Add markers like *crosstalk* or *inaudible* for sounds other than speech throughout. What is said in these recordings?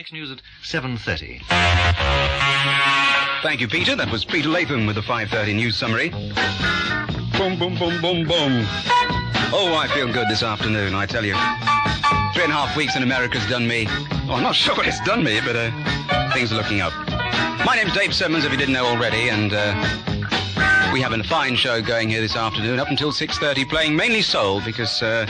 Next news at 7.30. Thank you, Peter. That was Peter Latham with the 5.30 news summary. Boom, boom, boom, boom, boom. Oh, I feel good this afternoon, I tell you. Three and a half weeks in America's done me. Oh, I'm not *laughs* sure what it's done me, but uh, things are looking up. My name's Dave Symonds, if you didn't know already, and uh, we have a fine show going here this afternoon, up until 6.30, playing mainly soul, because uh,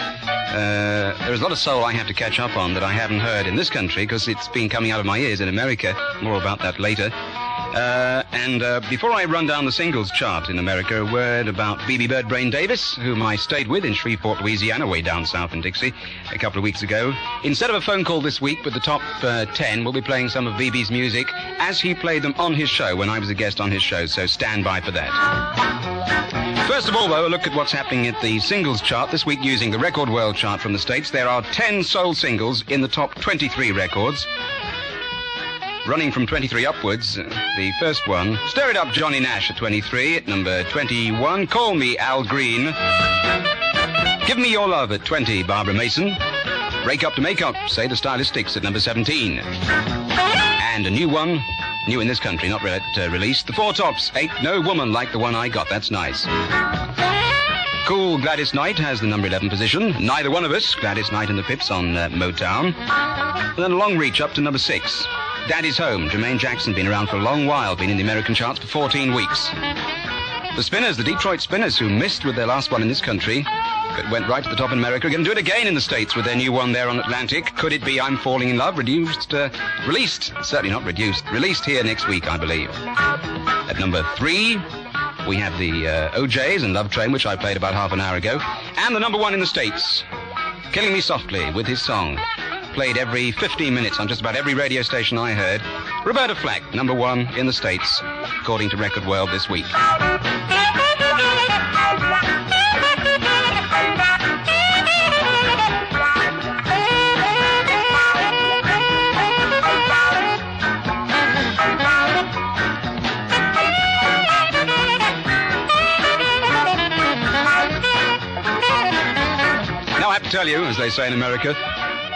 uh, there's a lot of soul I have to catch up on that I haven't heard in this country, because it's been coming out of my ears in America. More about that later. Uh, and uh, before I run down the singles chart in America, a word about BB Bird Brain Davis, whom I stayed with in Shreveport, Louisiana, way down south in Dixie, a couple of weeks ago. Instead of a phone call this week with the top uh, 10, we'll be playing some of BB's music as he played them on his show when I was a guest on his show, so stand by for that. First of all, though, a look at what's happening at the singles chart this week using the Record World chart from the States. There are 10 soul singles in the top 23 records. Running from 23 upwards, uh, the first one, Stir It Up Johnny Nash at 23. At number 21, Call Me Al Green. Give Me Your Love at 20, Barbara Mason. Break Up to Make Up, Say the Stylistics at number 17. And a new one, new in this country, not re- uh, released, The Four Tops, Ain't No Woman Like the One I Got. That's nice. Cool Gladys Knight has the number 11 position. Neither one of us, Gladys Knight and the Pips on uh, Motown. And then a long reach up to number 6. Daddy's Home, Jermaine Jackson, been around for a long while, been in the American charts for 14 weeks. The Spinners, the Detroit Spinners, who missed with their last one in this country, but went right to the top in America, going to do it again in the States with their new one there on Atlantic. Could it be I'm Falling in Love? Reduced, uh, released, certainly not reduced, released here next week, I believe. At number three, we have the uh, O'Jays and Love Train, which I played about half an hour ago. And the number one in the States, Killing Me Softly with his song. Played every 15 minutes on just about every radio station I heard. Roberta Flack, number one in the States, according to Record World this week. Tell you, as they say in America,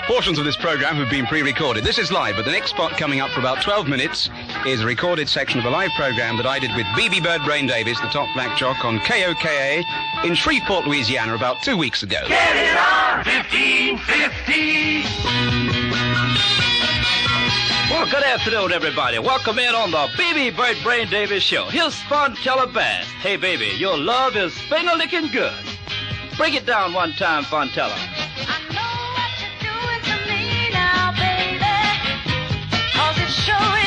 portions of this program have been pre-recorded. This is live, but the next spot coming up for about 12 minutes is a recorded section of a live program that I did with BB Bird Brain Davis, the top black jock, on KOKA in Shreveport, Louisiana, about two weeks ago. Get it on 1550. Well, good afternoon, everybody. Welcome in on the BB Bird Brain Davis Show. Here's Fontella Bass. Hey, baby, your love is finger licking good. Break it down one time, Fontella. I know what you're doing to me now, baby. 'Cause it sure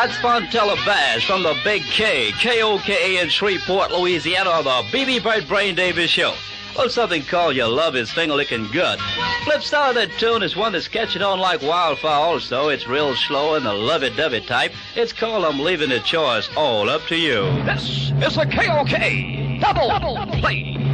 That's Fontella Bass from the Big K, KOKA in Shreveport, Louisiana, on the BB Bird Brain Davis Show. Well, something called Your Love is Finger Licking Good. Flip side of that tune is one that's catching on like wildfire also. It's real slow and the lovey-dovey type. It's called I'm Leaving the Choice All Up to You. This is a KOK double, double play.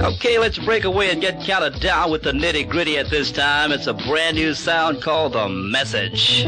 Okay, let's break away and get counted down with the nitty gritty at this time. It's a brand new sound called The Message.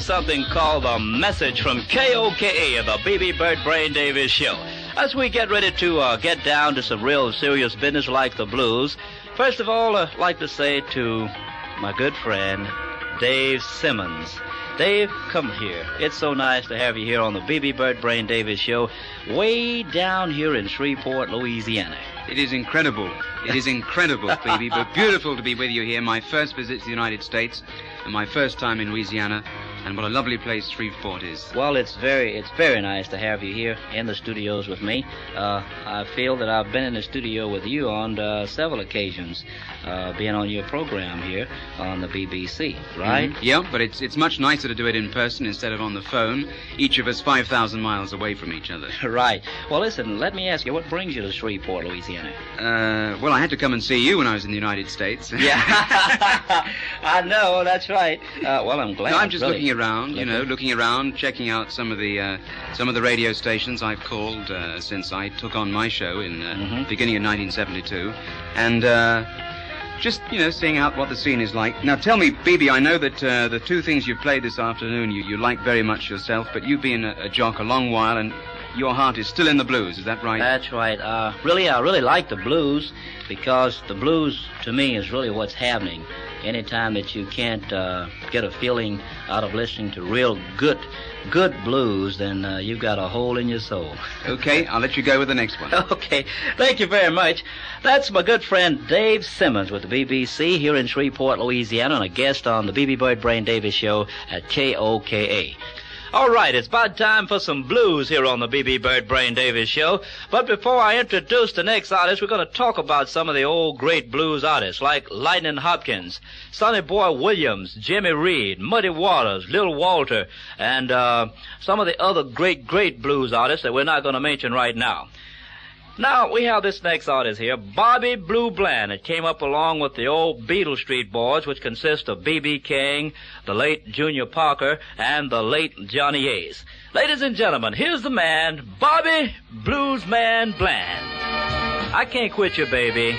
Something called The Message from KOKA, of the BB Bird Brain Davis Show. As we get ready to uh, get down to some real serious business like the blues, first of all, I'd like to say to my good friend, Dave Symonds. Dave, come here. It's so nice to have you here on the BB Bird Brain Davis Show, way down here in Shreveport, Louisiana. It is incredible. It is incredible, *laughs* BB, but beautiful to be with you here. My first visit to the United States and my first time in Louisiana. And what a lovely place Shreveport is. Well, it's very it's very nice to have you here in the studios with me. Uh, I feel that I've been in the studio with you on uh, several occasions, uh, being on your program here on the BBC, right? Mhm. Yeah, but it's it's much nicer to do it in person instead of on the phone. Each of us 5,000 miles away from each other. *laughs* Right. Well, listen. Let me ask you, what brings you to Shreveport, Louisiana? Uh, well, I had to come and see you when I was in the United States. Yeah, *laughs* *laughs* I know. That's right. Uh, well, I'm glad. No, I'm just really. looking around, you know, Looking- looking around, checking out some of the uh, some of the radio stations I've called uh, since I took on my show in uh, Mhm. beginning of 1972, and uh, just you know, seeing out what the scene is like. Now, tell me, BB, I know that uh, the two things you've played this afternoon you, you like very much yourself, but you've been a, a jock a long while, and your heart is still in the blues. Is that right? That's right. Uh, really, I really like the blues because the blues, to me, is really what's happening. Anytime that you can't uh, get a feeling out of listening to real good, good blues, then uh, you've got a hole in your soul. *laughs* okay, I'll let you go with the next one. Okay, thank you very much. That's my good friend Dave Symonds with the BBC here in Shreveport, Louisiana, and a guest on the BB Bird Brain Davis show at KOKA. All right, it's about time for some blues here on the BB Bird Brain Davis show. But before I introduce the next artist, we're going to talk about some of the old great blues artists like Lightning Hopkins, Sonny Boy Williams, Jimmy Reed, Muddy Waters, Little Walter, and uh, some of the other great, great blues artists that we're not going to mention right now. Now, we have this next artist here, Bobby Blue Bland. It came up along with the old Beale Street Boys, which consist of B.B. King, the late Junior Parker, and the late Johnny Ace. Ladies and gentlemen, here's the man, Bobby Bluesman Bland. I can't quit you, baby.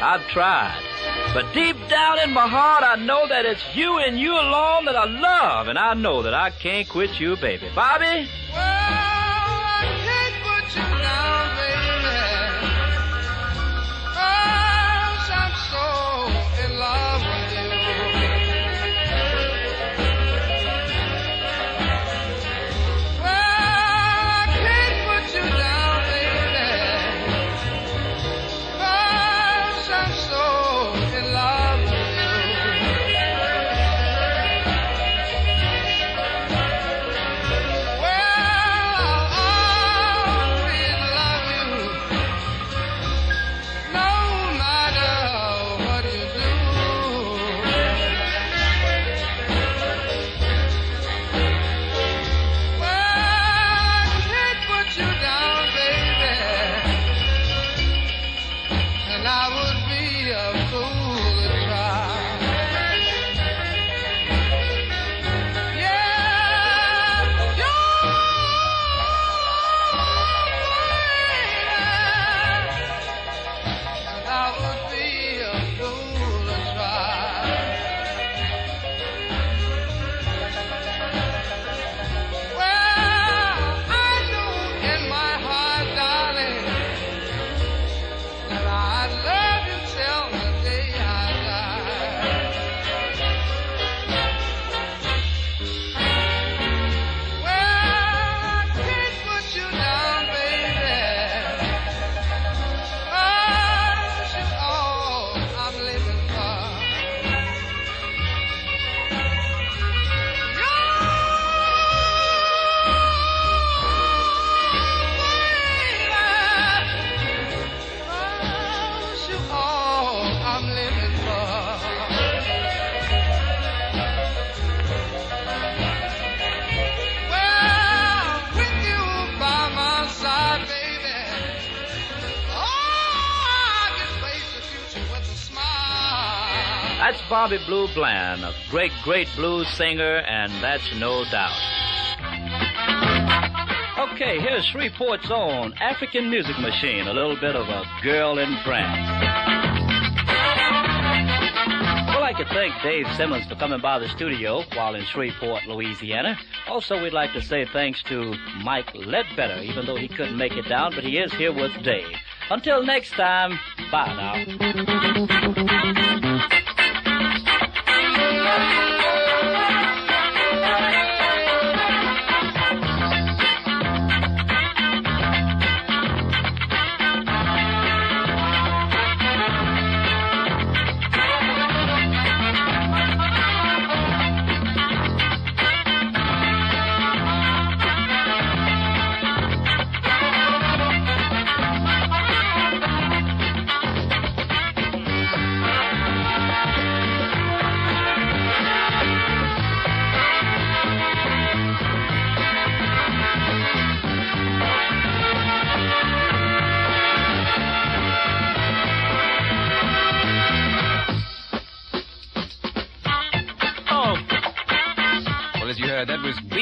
I've tried. But deep down in my heart, I know that it's you and you alone that I love, and I know that I can't quit you, baby. Bobby? That's Bobby Blue Bland, a great, great blues singer, and that's no doubt. Okay, here's Shreveport's own African music machine, a little bit of a girl in France. We'd like to thank Dave Symonds for coming by the studio while in Shreveport, Louisiana. Also, we'd like to say thanks to Mike Ledbetter, even though he couldn't make it down, but he is here with Dave. Until next time, bye now.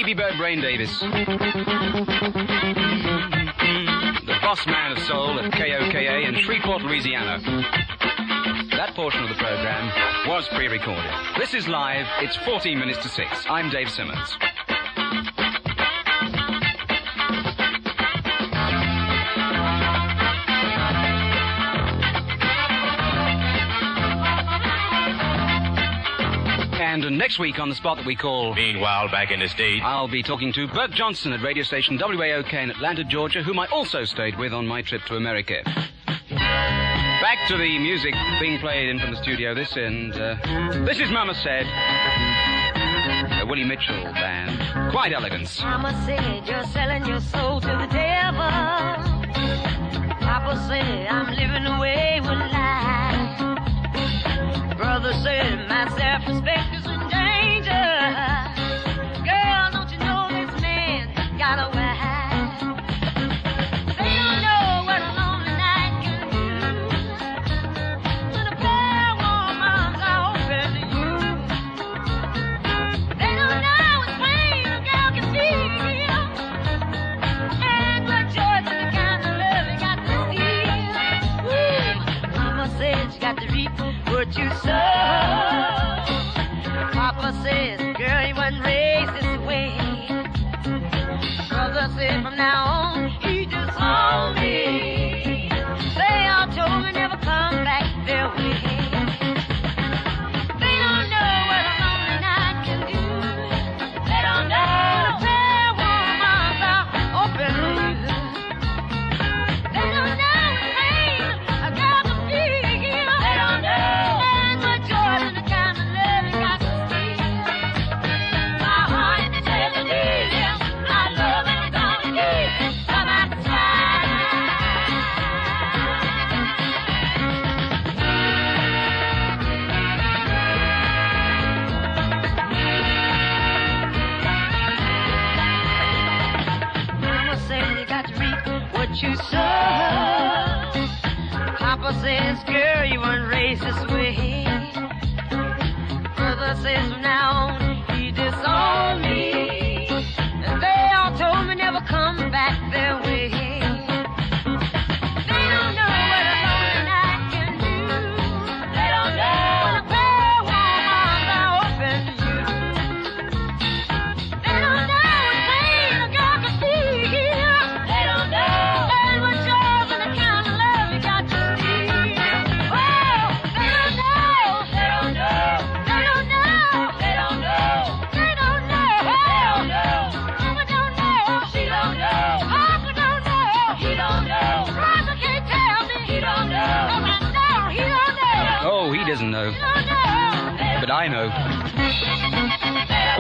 BB Bird Brain Davis. The boss man of soul at KOKA in Shreveport, Louisiana. That portion of the program was pre-recorded. This is live. It's 14 minutes to 6. I'm Dave Symonds. And uh, next week on the spot that we call Meanwhile, back in the States. I'll be talking to Bert Johnson at radio station WAOK in Atlanta, Georgia, whom I also stayed with on my trip to America. Back to the music being played in from the studio. This and uh, this is Mama Said, a Willie Mitchell band. Quiet Elegance. Mama said you're selling your soul to the devil. Papa said I'm living away with life. Brother said my self-respect you so.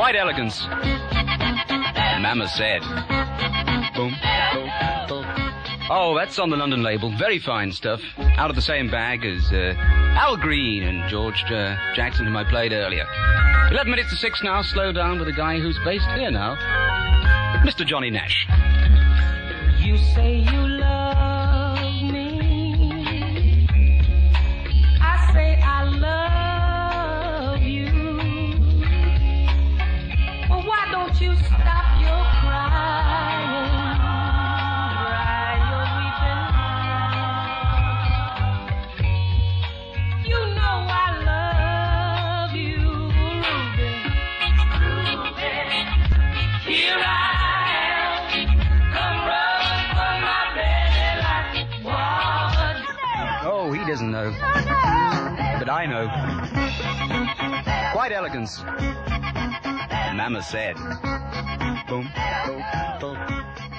Quiet Elegance. Mama said. Boom, boom. Oh, that's on the London label. Very fine stuff. Out of the same bag as uh, Al Green and George uh, Jackson, whom I played earlier. 11 minutes to 6 now. Slow down with a guy who's based here now, Mr. Johnny Nash. You say you love. you stop. Quiet Elegance. Mama said. Boom, boom, boom.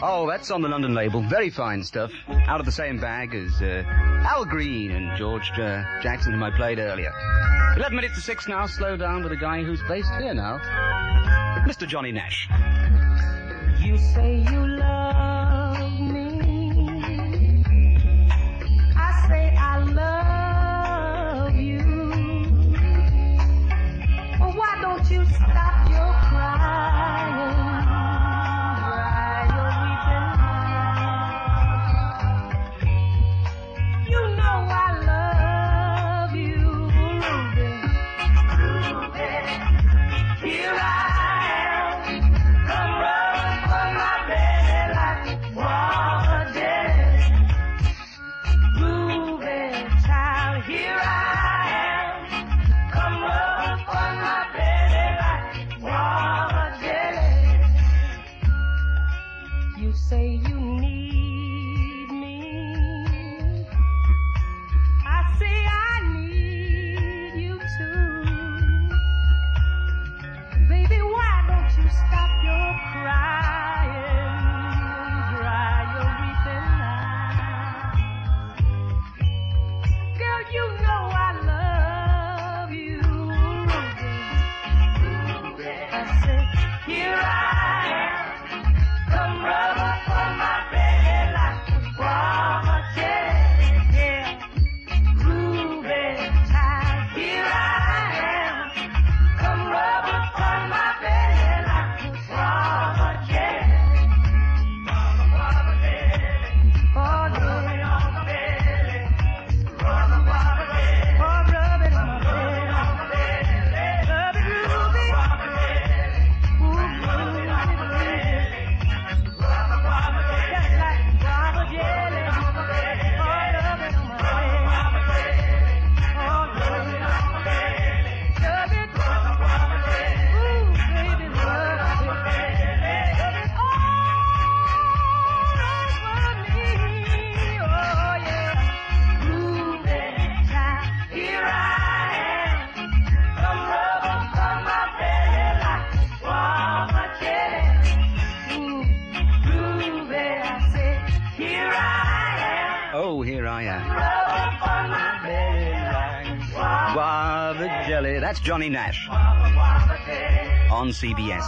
Oh, that's on the London label. Very fine stuff. Out of the same bag as uh, Al Green and George uh, Jackson, whom I played earlier. 11 minutes to 6 now. Slow down with a guy who's based here now. Mr. Johnny Nash. You say you love. don't you stop. Guava jelly. That's Johnny Nash on CBS.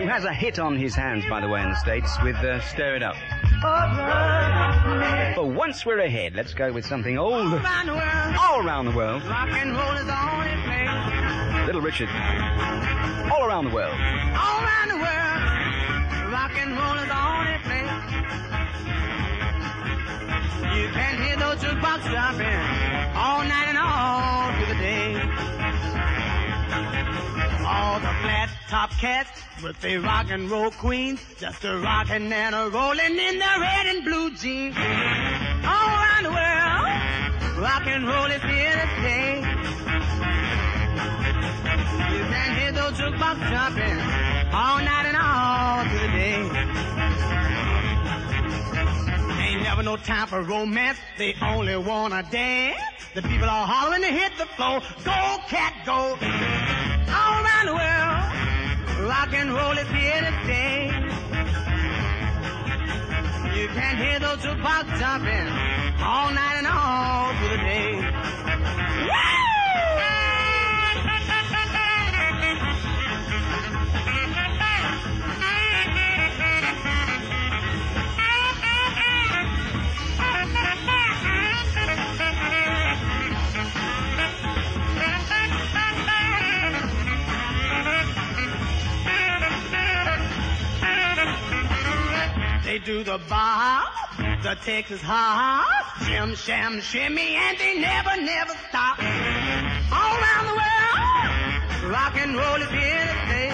Who has a hit on his hands, by the way, in the States with uh, Stir It Up. But once we're ahead, let's go with something old. All around the world. Little Richard. All around the world. All around the world, rock and roll is the only place. You can hear those jukebox jumping all night and all through the day. All the flat top cats with their rock and roll queens, just a rockin' and a rolling in their red and blue jeans. All around the world, rock and roll is here to stay. You can hear those jukebox jumping all night and all through the day. Never no time for romance. They only wanna dance. The people are hollering to hit the floor. Go, cat, go. All around the world, rock and roll is here to stay. You can hear those jukebox jumping all night and all through the day. They do the bar, the Texas hop, shim sham shimmy, and they never never stop. All around the world, rock and roll is here to stay.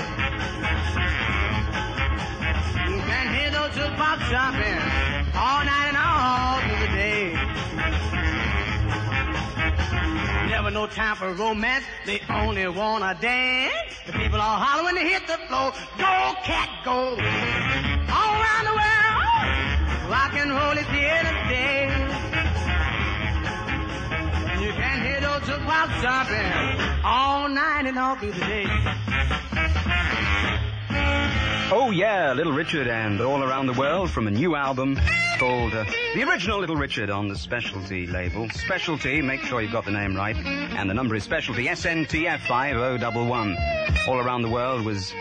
You can hear those jukebox jumping all night and all through the day. Never no time for romance, they only wanna dance. The people are hollering to hit the floor. Go, cat, go. All around the world, rock and roll is here to stay. You can hear those jukebox jumping all night and all through the day. Oh yeah, Little Richard and All Around the World from a new album called uh, The Original Little Richard on the Specialty label. Specialty, make sure you've got the name right. And the number is Specialty, SNTF 5011. All Around the World was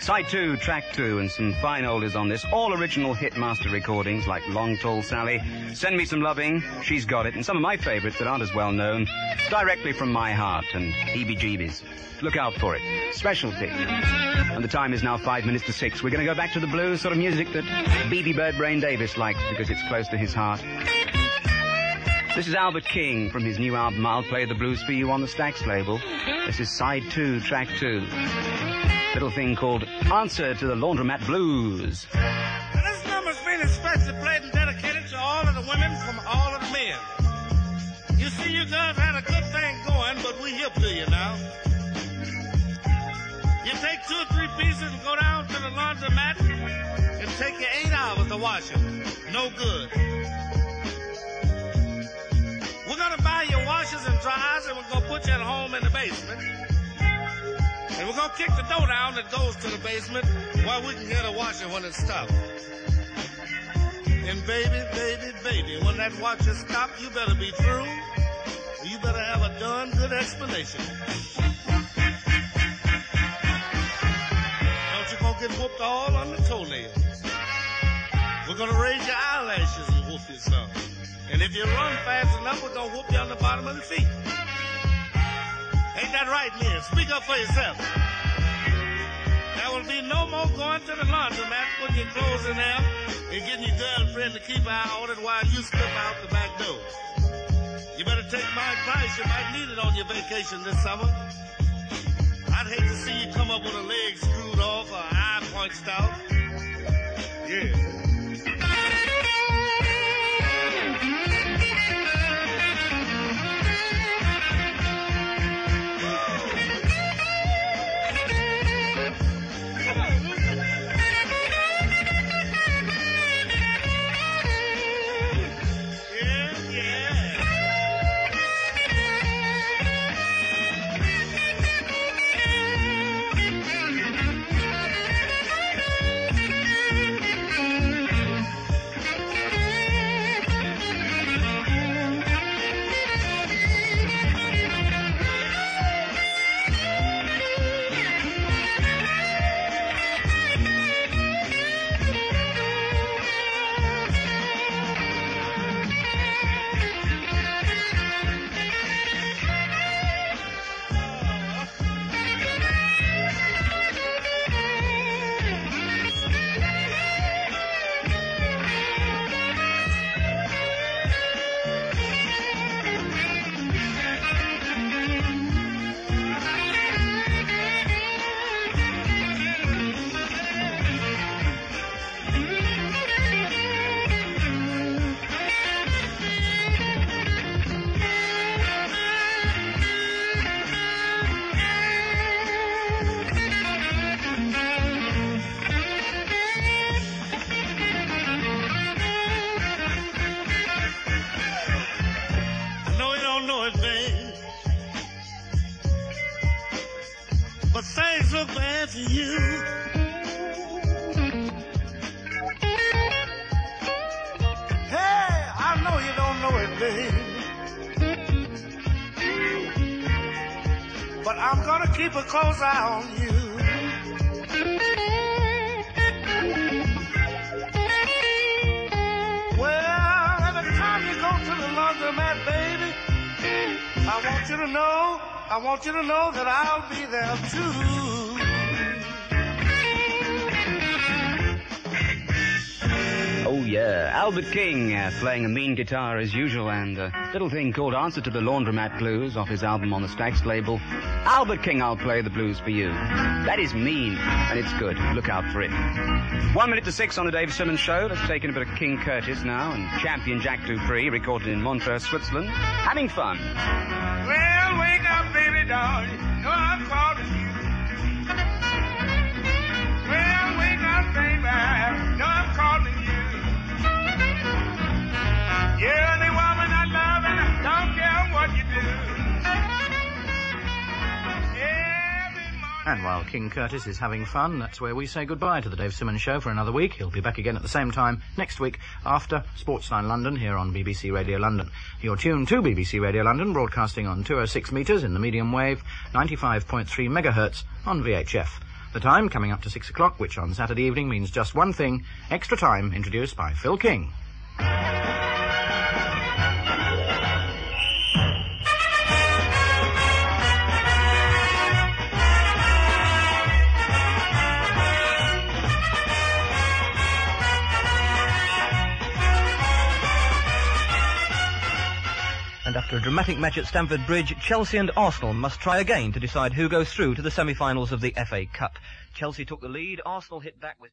side two, track two, and some fine oldies on this. All original hitmaster recordings like Long Tall Sally, Send Me Some Loving, She's Got It, and some of my favorites that aren't as well known, directly from my heart and Heebie Jeebies. Look out for it. Specialty. And the time is now five minutes to six. We're going to go back to the blues sort of music that BB Bird Brain Davis likes it's close to his heart. This is Albert King from his new album, I'll Play the Blues for You on the Stax label. This is side two, track two. Little thing called Answer to the Laundromat Blues. This number's been especially played and dedicated to all of the women from all of the men. You see, you guys had a good thing going, but we hip to you now. You take two or three pieces and go down to the laundromat take you eight hours to wash them. No good. We're gonna buy you washers and dryers and we're gonna put you at home in the basement. And we're gonna kick the door down that goes to the basement while we can get a washer when it's stopped. And baby, baby, baby, when that washer stops, you better be through. You better have a darn good explanation. Don't you gonna get whooped all on the toenails. We're gonna raise your eyelashes and whoop you some. And if you run fast enough, we're gonna whoop you on the bottom of the feet. Ain't that right, men? Speak up for yourself. There will be no more going to the laundromat, putting your clothes in there, and getting your girlfriend to keep an eye on it while you slip out the back door. You better take my advice. You might need it on your vacation this summer. I'd hate to see you come up with a leg screwed off or an eye punched out. Yeah. I want you to know, I want you to know that I'll be there too. Oh yeah, Albert King uh, playing a mean guitar as usual, and a little thing called "Answer to the Laundromat Blues" off his album on the Stax label. Albert King, I'll play the blues for you. That is mean, and it's good. Look out for it. One minute to six on the Dave Symonds Show. Let's take in a bit of King Curtis now, and champion Jack Dupree, recorded in Montreux, Switzerland, having fun. Well, wake up, baby doll. You know I'm calling you. Well, wake up, baby. And. And while King Curtis is having fun, that's where we say goodbye to the Dave Symonds Show for another week. He'll be back again at the same time next week after Sportsline London here on BBC Radio London. You're tuned to BBC Radio London, broadcasting on 206 metres in the medium wave, 95.3 megahertz on VHF. The time coming up to 6 o'clock, which on Saturday evening means just one thing, extra time introduced by Phil King. And after a dramatic match at Stamford Bridge, Chelsea and Arsenal must try again to decide who goes through to the semi-finals of the FA Cup. Chelsea took the lead, Arsenal hit back with...